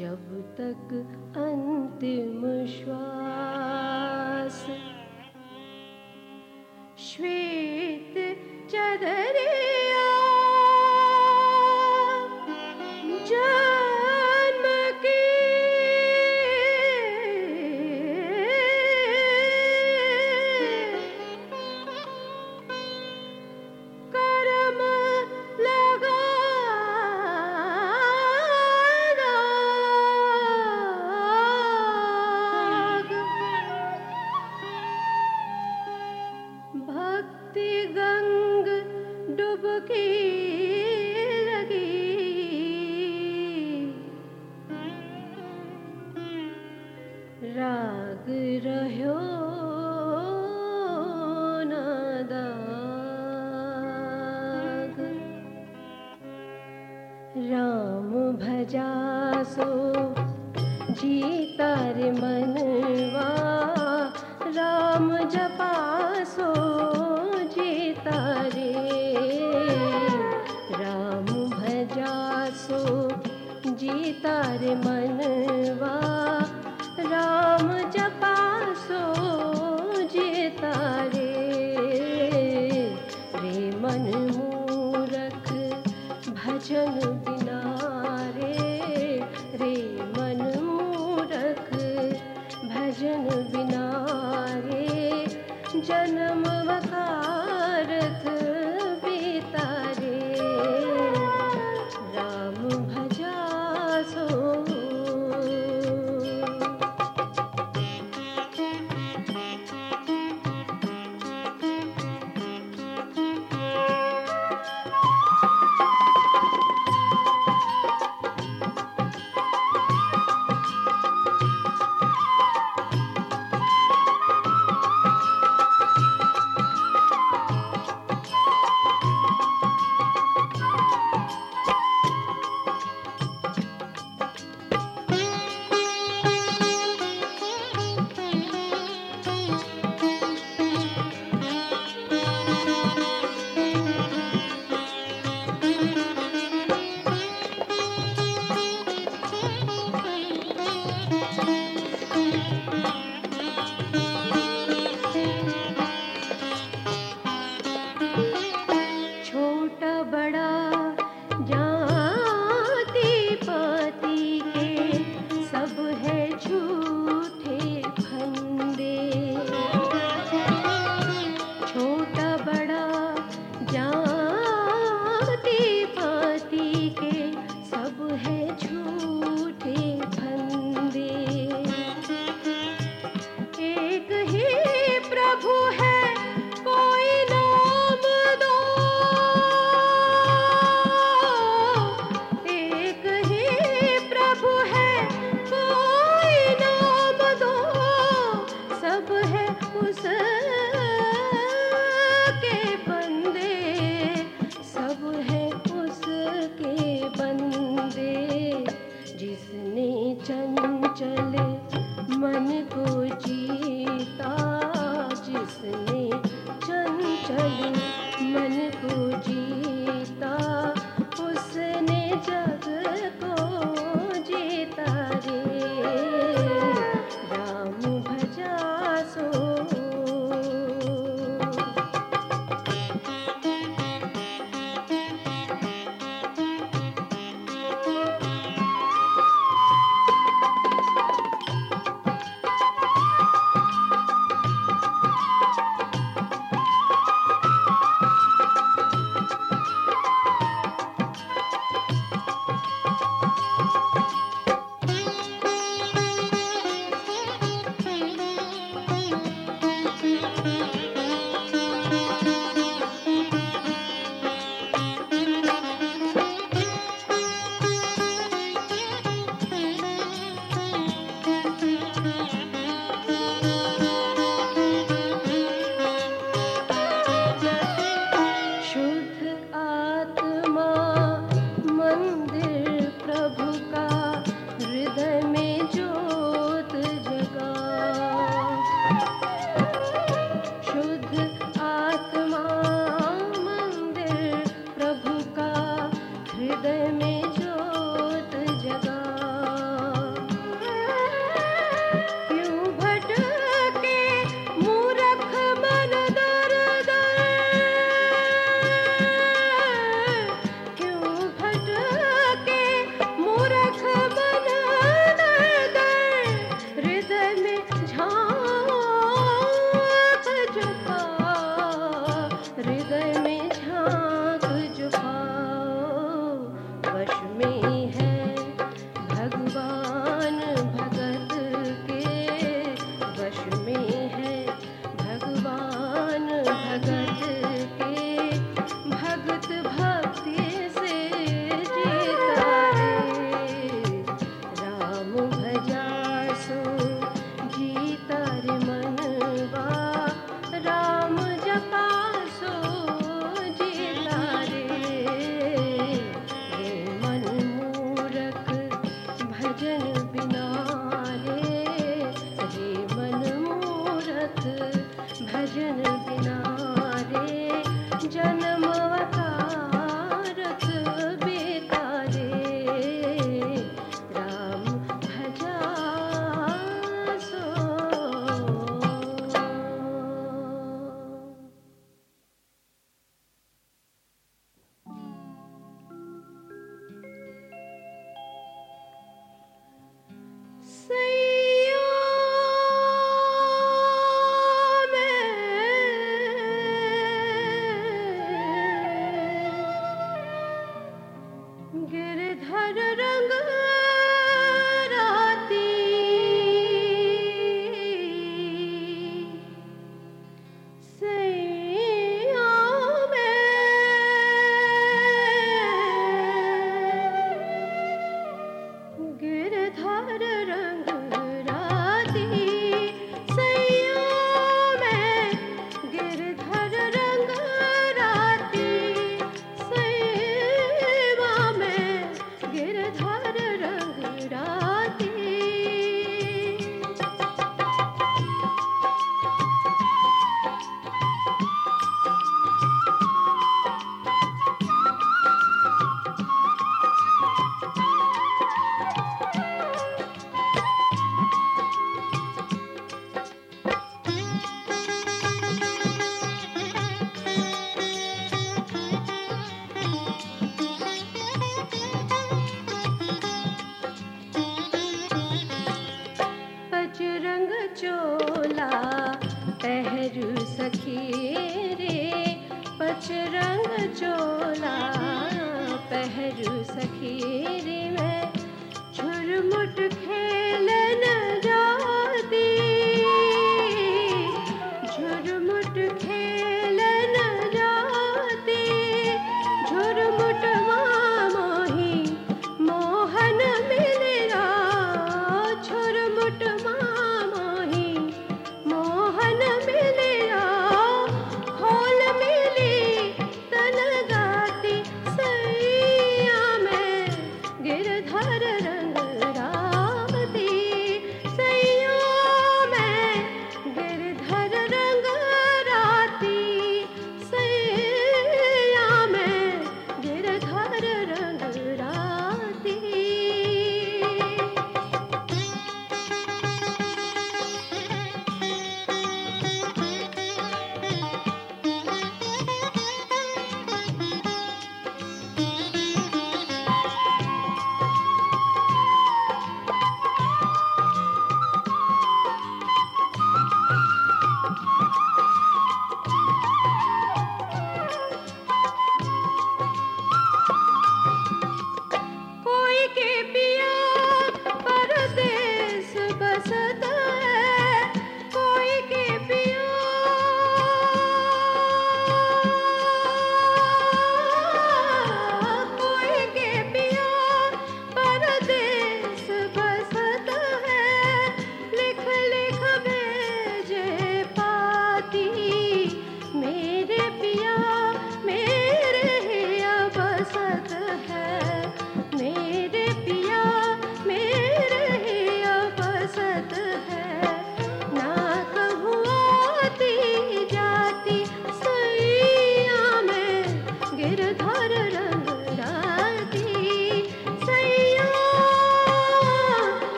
जब तक अंतिम श्वास तार मनवा राम जपासो मनवाम तारे। राम भजासो जी तर् मन जन्म